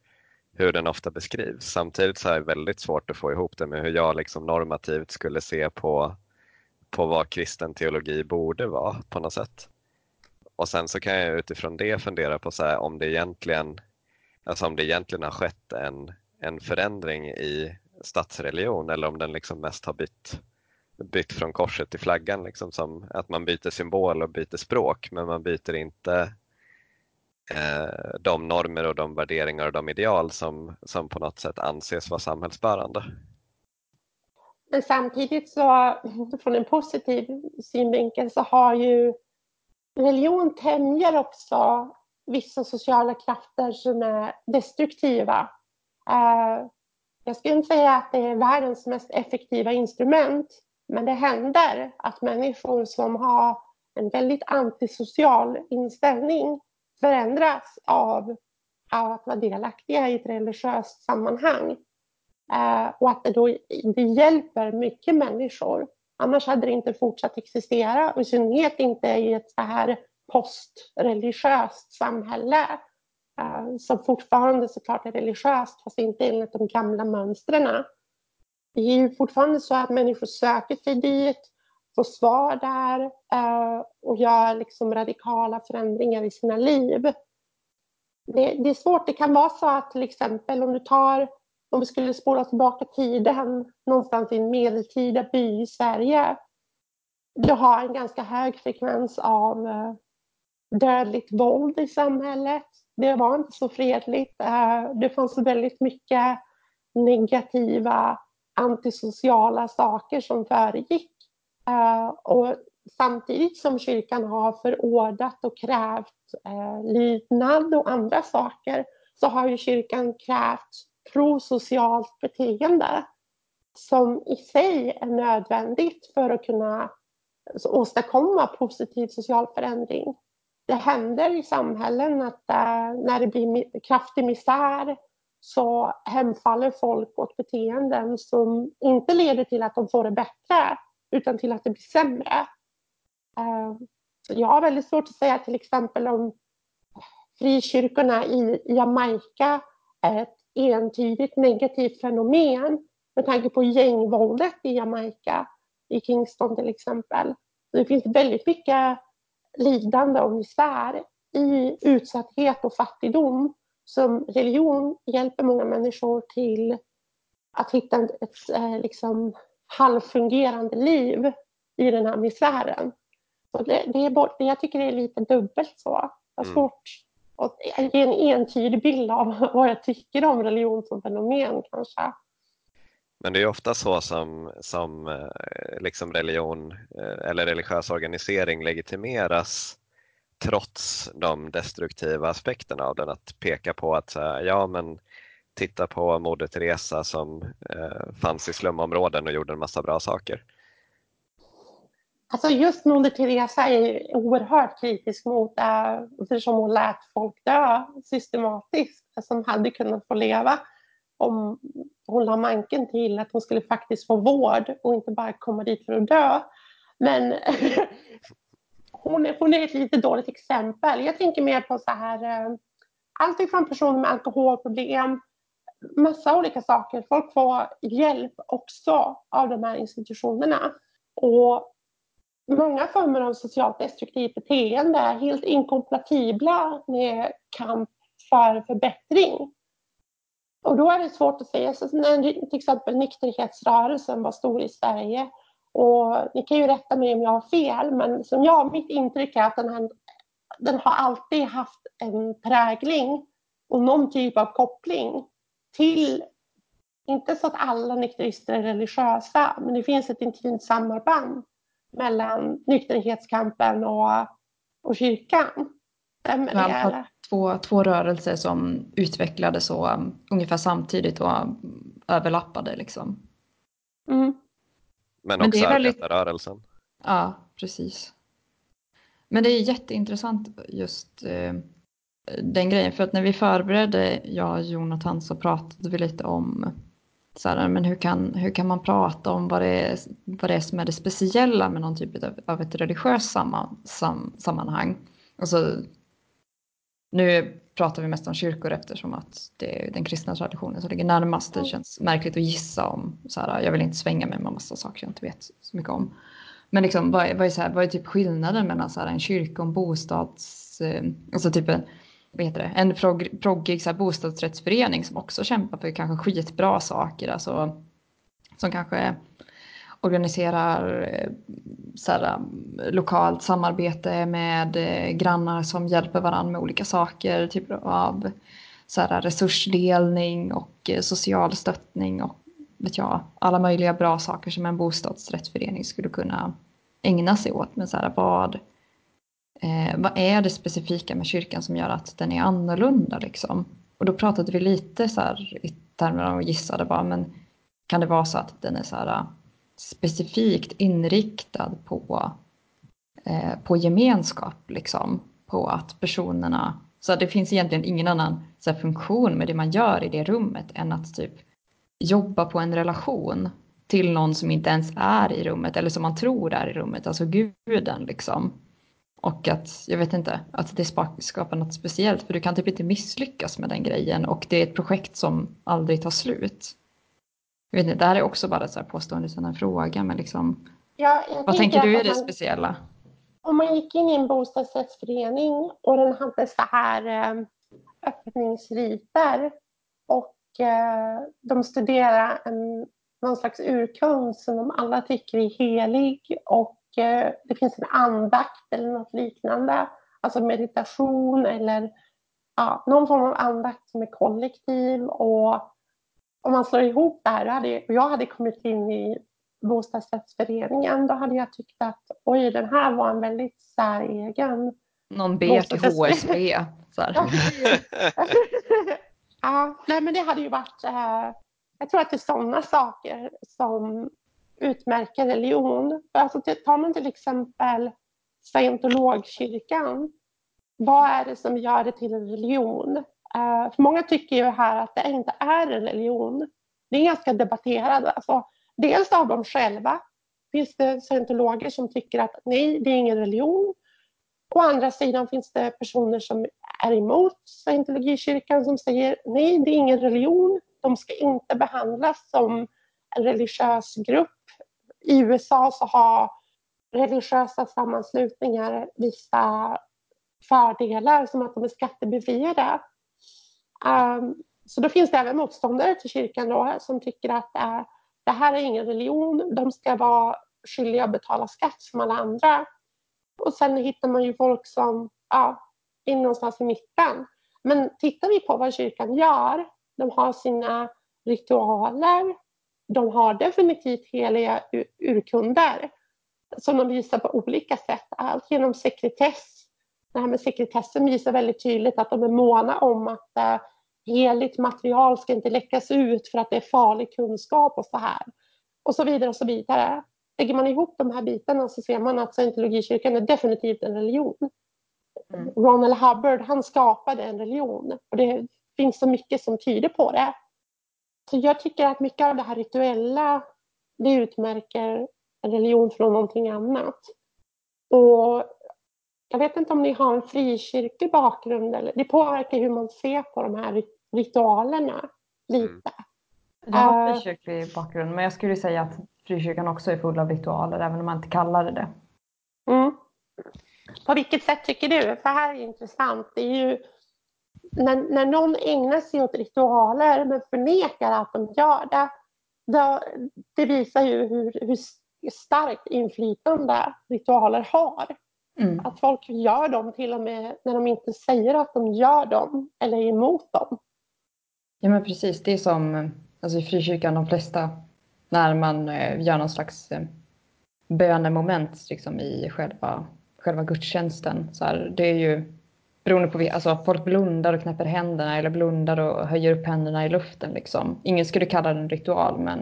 hur den ofta beskrivs. Samtidigt så är det väldigt svårt att få ihop det med hur jag liksom normativt skulle se på, på vad kristen teologi borde vara på något sätt. Och sen så kan jag utifrån det fundera på så här, om det egentligen alltså om det egentligen har skett en, en förändring i statsreligion eller om den liksom mest har bytt bytt från korset till flaggan, liksom som att man byter symbol och byter språk men man byter inte eh, de normer och de värderingar och de ideal som, som på något sätt anses vara samhällsbärande. Men samtidigt så, från en positiv synvinkel så har ju religion tämjer också vissa sociala krafter som är destruktiva. Eh, jag skulle inte säga att det är världens mest effektiva instrument men det händer att människor som har en väldigt antisocial inställning förändras av, av att vara delaktiga i ett religiöst sammanhang. Eh, och att det, då, det hjälper mycket människor. Annars hade det inte fortsatt existera, och i synnerhet inte i ett så här postreligiöst samhälle eh, som fortfarande såklart är religiöst fast inte enligt de gamla mönstren det är ju fortfarande så att människor söker sig dit, får svar där eh, och gör liksom radikala förändringar i sina liv. Det, det, är svårt. Det kan vara så att till exempel om du tar, om vi skulle spola tillbaka tiden någonstans i en medeltida by i Sverige. Du har en ganska hög frekvens av eh, dödligt våld i samhället. Det var inte så fredligt. Eh, det fanns väldigt mycket negativa antisociala saker som föregick. Eh, och samtidigt som kyrkan har förordat och krävt eh, lydnad och andra saker så har ju kyrkan krävt prosocialt beteende som i sig är nödvändigt för att kunna åstadkomma positiv social förändring. Det händer i samhällen att eh, när det blir kraftig misär så hemfaller folk åt beteenden som inte leder till att de får det bättre utan till att det blir sämre. Eh, jag har väldigt svårt att säga till exempel om frikyrkorna i Jamaica är ett entydigt negativt fenomen med tanke på gängvåldet i Jamaica, i Kingston till exempel. Det finns väldigt mycket lidande och misär i utsatthet och fattigdom som religion hjälper många människor till att hitta ett, ett liksom, halvfungerande liv i den här misären. Så det, det är bort, jag tycker det är lite dubbelt så. Jag har mm. svårt att ge en entydig bild av [laughs] vad jag tycker om religion som fenomen kanske. Men det är ofta så som, som eh, liksom religion eh, eller religiös organisering legitimeras trots de destruktiva aspekterna av den. Att peka på att ja men titta på Moder Teresa som eh, fanns i slumområden och gjorde en massa bra saker. Alltså just Moder Teresa är oerhört kritisk mot eh, det eftersom hon lät folk dö systematiskt som hade kunnat få leva om hon la manken till att hon skulle faktiskt få vård och inte bara komma dit för att dö. Men [laughs] hon, är, hon är ett lite dåligt exempel. Jag tänker mer på så här eh, allt ifrån personer med alkoholproblem, massa olika saker. Folk får hjälp också av de här institutionerna. Och många former av socialt destruktivt beteende är helt inkompatibla med kamp för förbättring. Och då är det svårt att säga, så när till exempel nykterhetsrörelsen var stor i Sverige och ni kan ju rätta mig om jag har fel, men som jag, mitt intryck är att den, här, den har alltid haft en prägling och någon typ av koppling till, inte så att alla nykterister är religiösa, men det finns ett intimt samband mellan nykterhetskampen och, och kyrkan. Stämmer det? Eller? Två, två rörelser som utvecklades så um, ungefär samtidigt och um, överlappade liksom. Mm. Men också Men väldigt... arbetarrörelsen. Ja, precis. Men det är jätteintressant just eh, den grejen för att när vi förberedde, jag och Jonathan, så pratade vi lite om så här, men hur, kan, hur kan man prata om vad det, är, vad det är som är det speciella med någon typ av, av ett religiöst samman, sam, sammanhang. Alltså, nu pratar vi mest om kyrkor eftersom att det är den kristna traditionen som ligger närmast. Det känns märkligt att gissa om, så här, jag vill inte svänga mig med massa saker jag inte vet så mycket om. Men liksom, vad, är, vad, är, så här, vad är typ skillnaden mellan så här, en kyrka och en bostads... Eh, alltså typ en, vad heter det, en prog, proggig så här, bostadsrättsförening som också kämpar för kanske skitbra saker. Alltså, som kanske organiserar eh, så här, eh, lokalt samarbete med eh, grannar som hjälper varandra med olika saker. Typ av så här, resursdelning och social stöttning och vet jag, alla möjliga bra saker som en bostadsrättsförening skulle kunna ägna sig åt. Men så här, vad, eh, vad är det specifika med kyrkan som gör att den är annorlunda liksom? Och då pratade vi lite så här i termer av gissade bara, men kan det vara så att den är så här specifikt inriktad på, eh, på gemenskap, liksom. På att personerna, så det finns egentligen ingen annan så här, funktion med det man gör i det rummet än att typ jobba på en relation till någon som inte ens är i rummet eller som man tror är i rummet, alltså guden liksom. Och att, jag vet inte, att det skapar något speciellt för du kan typ inte misslyckas med den grejen och det är ett projekt som aldrig tar slut. Jag vet inte, det här är också bara ett påstående utan en fråga, men liksom, ja, vad tänker du är det man, speciella? Om man gick in i en bostadsrättsförening och den hade så här eh, öppningsriter och eh, de studerar en, någon slags urkund som de alla tycker är helig och eh, det finns en andakt eller något liknande, alltså meditation eller ja, någon form av andakt som är kollektiv och om man slår ihop det här, hade, jag hade kommit in i bostadsrättsföreningen, då hade jag tyckt att oj, den här var en väldigt säregen Någon ber till HSB. Så [laughs] Ja, nej men det hade ju varit, eh, jag tror att det är sådana saker som utmärker religion. Alltså, tar man till exempel scientologkyrkan, vad är det som gör det till en religion? Eh, för många tycker ju här att det inte är en religion. Det är ganska debatterat. Alltså, dels av dem själva finns det scientologer som tycker att nej, det är ingen religion. Å andra sidan finns det personer som är emot scientologikyrkan som säger nej, det är ingen religion. De ska inte behandlas som en religiös grupp. I USA så har religiösa sammanslutningar vissa fördelar som att de är skattebefriade. Um, så då finns det även motståndare till kyrkan då, som tycker att uh, det här är ingen religion, de ska vara skyldiga att betala skatt som alla andra. Och sen hittar man ju folk som ja, är någonstans i mitten. Men tittar vi på vad kyrkan gör, de har sina ritualer, de har definitivt heliga urkunder som de visar på olika sätt. Allt genom sekretess. Det här med sekretessen visar väldigt tydligt att de är måna om att eh, heligt material ska inte läckas ut för att det är farlig kunskap och så här. Och så vidare och så vidare. Lägger man ihop de här bitarna så ser man att scientologikyrkan är definitivt en religion. Mm. Ronald Hubbard han skapade en religion och det finns så mycket som tyder på det. Så jag tycker att mycket av det här rituella det utmärker en religion från någonting annat. Och jag vet inte om ni har en frikyrklig bakgrund eller det påverkar hur man ser på de här ritualerna lite. Mm. Jag har frikyrklig bakgrund men jag skulle säga att frikyrkan också är full av ritualer även om man inte kallar det det. Mm. På vilket sätt tycker du? För här är intressant. Det är ju när, när någon ägnar sig åt ritualer men förnekar att de gör det. Det, det visar ju hur, hur starkt inflytande ritualer har. Mm. Att folk gör dem till och med när de inte säger att de gör dem eller är emot dem. Ja men precis, det är som alltså i frikyrkan de flesta när man eh, gör någon slags eh, bönemoment liksom, i själva, själva gudstjänsten. Så här, det är ju beroende på, alltså folk blundar och knäpper händerna eller blundar och höjer upp händerna i luften. Liksom. Ingen skulle kalla det en ritual men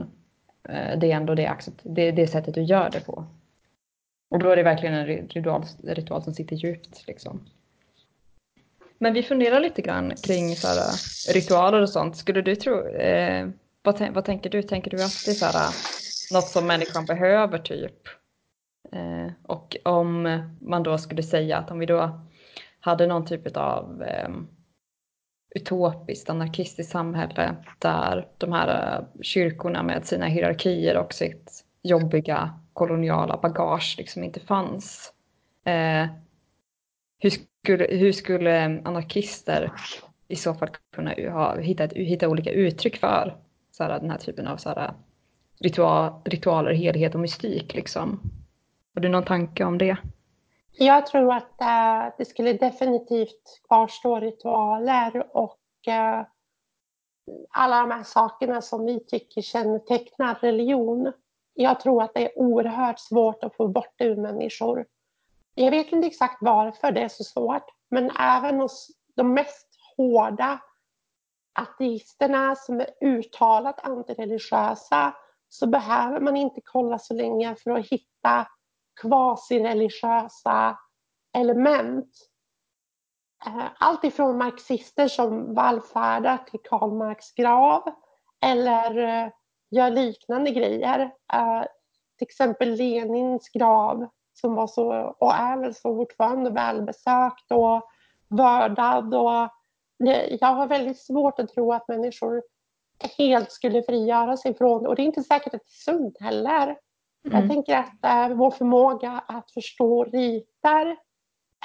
eh, det är ändå det, det, det sättet du gör det på. Och då är det verkligen en ritual, ritual som sitter djupt. Liksom. Men vi funderar lite grann kring så här, ritualer och sånt. Skulle du tro, eh, vad, vad, tänker du? Tänker du att det är så här, något som människan behöver typ? Eh, och om man då skulle säga att om vi då hade någon typ av eh, utopiskt anarkistiskt samhälle där de här eh, kyrkorna med sina hierarkier och sitt jobbiga koloniala bagage liksom inte fanns. Eh, hur, skulle, hur skulle anarkister i så fall kunna ha, hitta, hitta olika uttryck för så här, den här typen av så här, ritual, ritualer, helhet och mystik? Liksom? Har du någon tanke om det? Jag tror att äh, det skulle definitivt kvarstå ritualer och äh, alla de här sakerna som vi tycker kännetecknar religion. Jag tror att det är oerhört svårt att få bort det ur människor. Jag vet inte exakt varför det är så svårt, men även hos de mest hårda ateisterna som är uttalat antireligiösa så behöver man inte kolla så länge för att hitta kvasireligiösa element. Eh, allt ifrån marxister som vallfärdar till Karl Marx grav eller eh, gör liknande grejer. Eh, till exempel Lenins grav som var så, och är väl så fortfarande välbesökt och vördad. Och jag har väldigt svårt att tro att människor helt skulle frigöra sig från det och det är inte säkert att det är sunt heller. Mm. Jag tänker att äh, vår förmåga att förstå ritar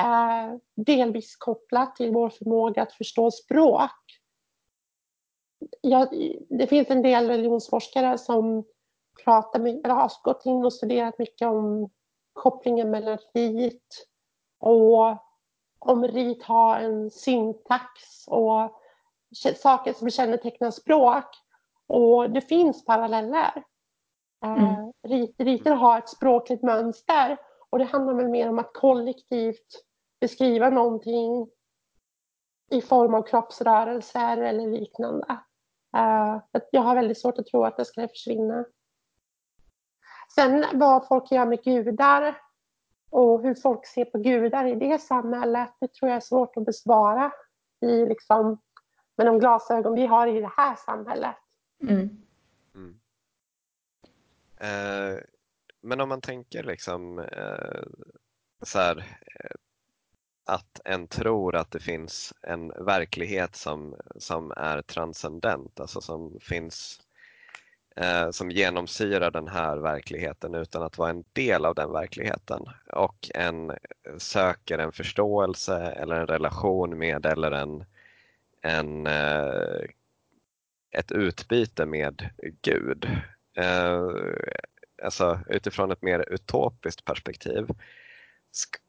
är delvis kopplat till vår förmåga att förstå språk. Ja, det finns en del religionsforskare som pratar med, eller har gått in och studerat mycket om kopplingen mellan rit och om rit har en syntax och saker som kännetecknar språk. Och det finns paralleller. Mm. Riter har ett språkligt mönster och det handlar väl mer om att kollektivt beskriva någonting i form av kroppsrörelser eller liknande. Uh, jag har väldigt svårt att tro att det ska försvinna. Sen vad folk gör med gudar och hur folk ser på gudar i det samhället, det tror jag är svårt att besvara i liksom, med de glasögon vi har i det här samhället. Mm. Mm. Eh, men om man tänker liksom eh, så här, eh, att en tror att det finns en verklighet som, som är transcendent, alltså som finns eh, som genomsyrar den här verkligheten utan att vara en del av den verkligheten och en söker en förståelse eller en relation med eller en, en eh, ett utbyte med Gud. Eh, alltså utifrån ett mer utopiskt perspektiv.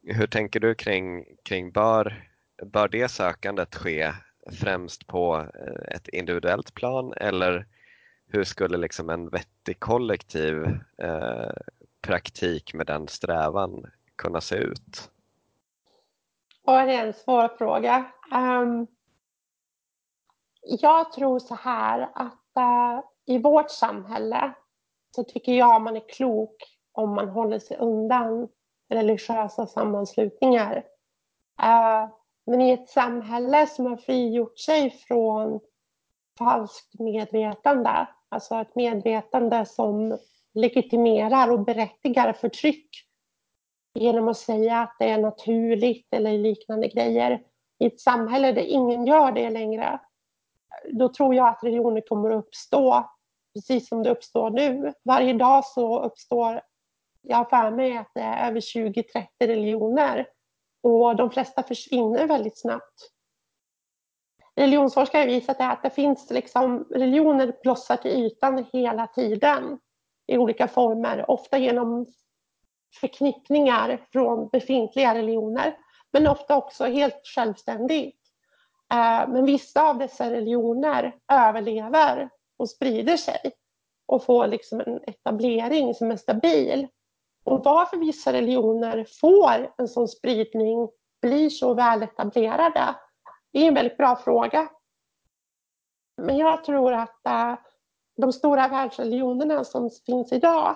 Hur tänker du kring, kring bör, bör det sökandet ske främst på eh, ett individuellt plan eller hur skulle liksom en vettig kollektiv eh, praktik med den strävan kunna se ut? Och det är en svår fråga. Um, jag tror så här att uh, i vårt samhälle så tycker jag man är klok om man håller sig undan religiösa sammanslutningar. Uh, men i ett samhälle som har frigjort sig från falskt medvetande Alltså ett medvetande som legitimerar och berättigar förtryck genom att säga att det är naturligt eller liknande grejer. I ett samhälle där ingen gör det längre, då tror jag att religioner kommer att uppstå precis som det uppstår nu. Varje dag så uppstår, jag har för mig att det är över 20-30 religioner och de flesta försvinner väldigt snabbt religionsforskare har visat att det finns liksom, religioner blossar till ytan hela tiden i olika former, ofta genom förknippningar från befintliga religioner, men ofta också helt självständigt. Eh, men vissa av dessa religioner överlever och sprider sig och får liksom en etablering som är stabil. Och varför vissa religioner får en sån spridning, blir så väl etablerade, det är en väldigt bra fråga. Men jag tror att äh, de stora världsreligionerna som finns idag,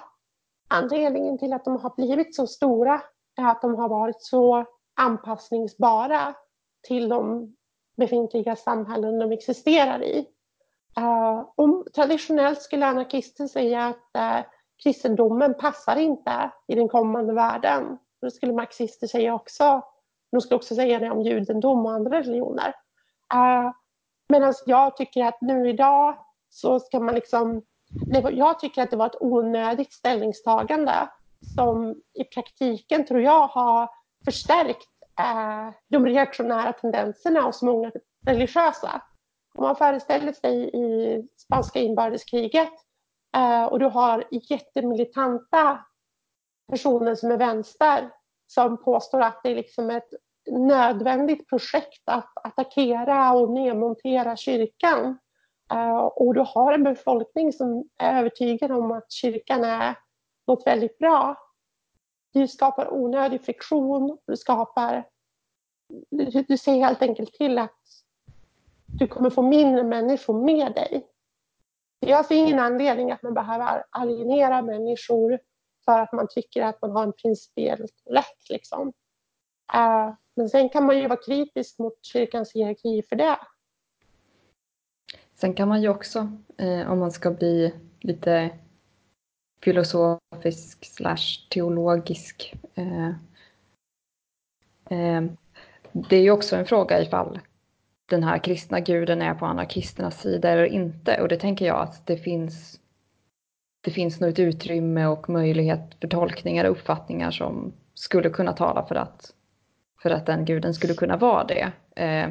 anledningen till att de har blivit så stora är att de har varit så anpassningsbara till de befintliga samhällen de existerar i. Äh, Och traditionellt skulle anarkister säga att äh, kristendomen passar inte i den kommande världen. Det skulle marxister säga också. De skulle också säga det om judendom och andra religioner. Uh, Medan jag tycker att nu idag så ska man liksom... Jag tycker att det var ett onödigt ställningstagande som i praktiken tror jag har förstärkt uh, de reaktionära tendenserna hos många religiösa. Om man föreställer sig i spanska inbördeskriget uh, och du har jättemilitanta personer som är vänster som påstår att det är liksom ett nödvändigt projekt att attackera och nedmontera kyrkan. Eh, och du har en befolkning som är övertygad om att kyrkan är något väldigt bra. Du skapar onödig friktion, du skapar... Du, du ser helt enkelt till att du kommer få mindre människor med dig. Jag ser ingen anledning att man behöver alienera människor för att man tycker att man har en principiell rätt. Liksom. Uh, men sen kan man ju vara kritisk mot kyrkans hierarki för det. Sen kan man ju också, eh, om man ska bli lite filosofisk slash teologisk. Eh, eh, det är ju också en fråga ifall den här kristna guden är på anarkisternas sida eller inte. Och det tänker jag att det finns det finns nog ett utrymme och möjlighet för tolkningar och uppfattningar som skulle kunna tala för att för att den guden skulle kunna vara det. Eh,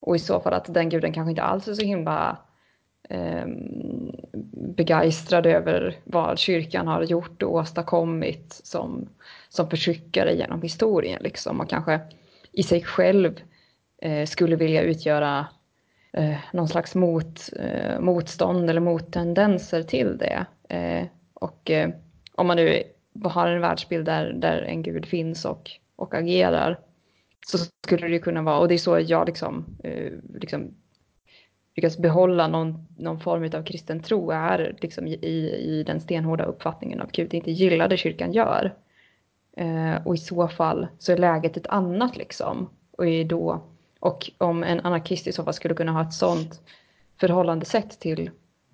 och i så fall att den guden kanske inte alls är så himla eh, begeistrad över vad kyrkan har gjort och åstadkommit som, som förtryckare genom historien. Liksom. Och kanske i sig själv eh, skulle vilja utgöra eh, någon slags mot, eh, motstånd eller mottendenser till det. Eh, och eh, om man nu har en världsbild där, där en gud finns och, och agerar så skulle det kunna vara, och det är så jag liksom, eh, liksom lyckas behålla någon, någon form av kristen tro är liksom i, i den stenhårda uppfattningen av Gud inte gillar det kyrkan gör. Eh, och i så fall så är läget ett annat liksom. Och, är då, och om en anarkist i så fall skulle kunna ha ett sånt förhållandesätt till,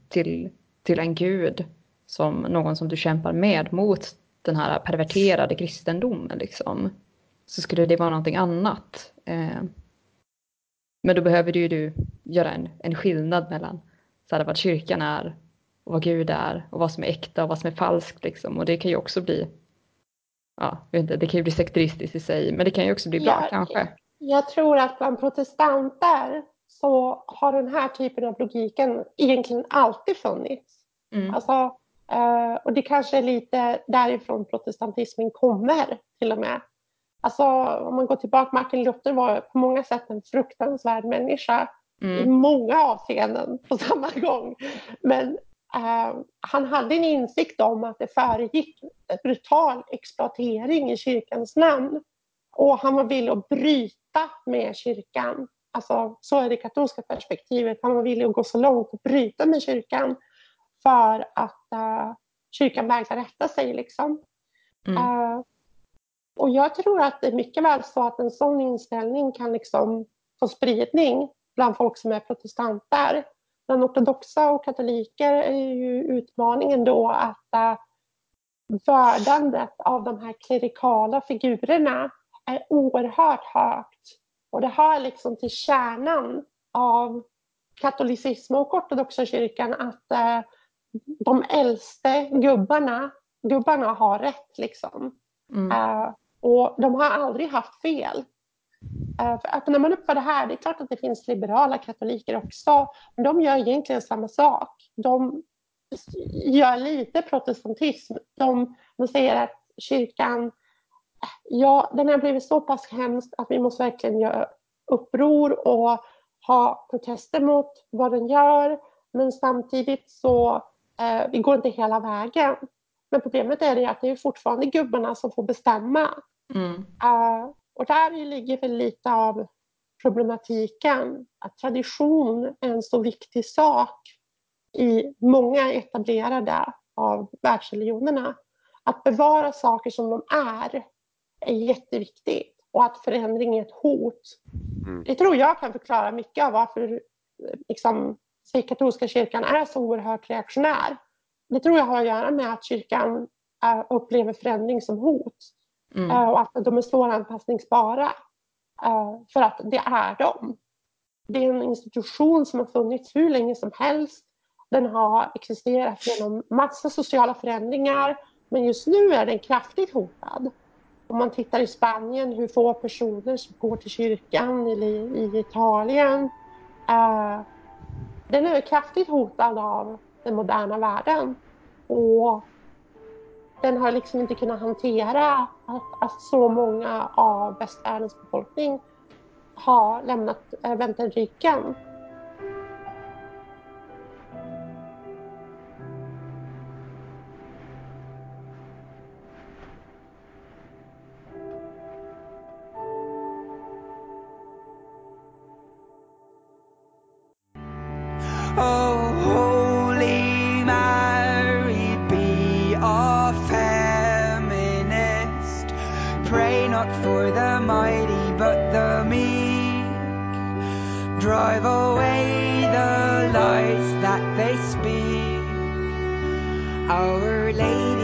till, till en gud som någon som du kämpar med mot den här perverterade kristendomen liksom. Så skulle det vara någonting annat. Eh, men då behöver ju du göra en, en skillnad mellan så här, vad kyrkan är och vad Gud är och vad som är äkta och vad som är falskt liksom. Och det kan ju också bli, ja, jag vet inte, det kan ju bli sekteristiskt i sig, men det kan ju också bli bra ja, kanske. Jag tror att bland protestanter så har den här typen av logiken egentligen alltid funnits. Mm. Alltså, eh, och det kanske är lite därifrån protestantismen kommer till och med. Alltså om man går tillbaka, Martin Luther var på många sätt en fruktansvärd människa mm. i många avseenden [laughs] på samma gång. Men eh, han hade en insikt om att det föregick brutal exploatering i kyrkans namn. Och han var villig att bryta med kyrkan. Alltså, så är det katolska perspektivet. Han var villig att gå så långt och bryta med kyrkan för att uh, kyrkan vägrade rätta sig. Liksom. Mm. Uh, och jag tror att det är mycket väl så att en sån inställning kan liksom få spridning bland folk som är protestanter. Bland ortodoxa och katoliker är ju utmaningen då att uh, värdandet av de här klerikala figurerna är oerhört högt. Och det hör liksom till kärnan av katolicism och ortodoxa kyrkan att uh, de äldste gubbarna, gubbarna har rätt liksom. Mm. Och de har aldrig haft fel. Uh, för öppnar man upp för det här, det är klart att det finns liberala katoliker också, men de gör egentligen samma sak. De gör lite protestantism. De, de säger att kyrkan, ja, den har blivit så pass hemsk att vi måste verkligen göra uppror och ha protester mot vad den gör. Men samtidigt så eh, vi går inte hela vägen. Men problemet är det att det är fortfarande gubbarna som får bestämma. Mm. Uh, och där ligger väl lite av problematiken. Att tradition är en så viktig sak i många etablerade av världsreligionerna. Att bevara saker som de är är jätteviktigt och att förändring är ett hot. Mm. Det tror jag kan förklara mycket av varför liksom, katolska kyrkan är så oerhört reaktionär. Det tror jag har att göra med att kyrkan uh, upplever förändring som hot. Mm. Uh, och att de är svåranpassningsbara. Uh, för att det är de. Det är en institution som har funnits hur länge som helst. Den har existerat genom massa sociala förändringar. Men just nu är den kraftigt hotad. Om man tittar i Spanien, hur få personer som går till kyrkan, eller i Italien. Uh, den är kraftigt hotad av den moderna världen. Och den har liksom inte kunnat hantera att, att så många av västvärldens befolkning har lämnat eh, äh, väntan ryggen. not for the mighty but the meek. Drive away the lies that they speak. Our Lady.